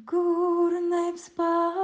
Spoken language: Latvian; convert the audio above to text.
w górnej wspaniałości.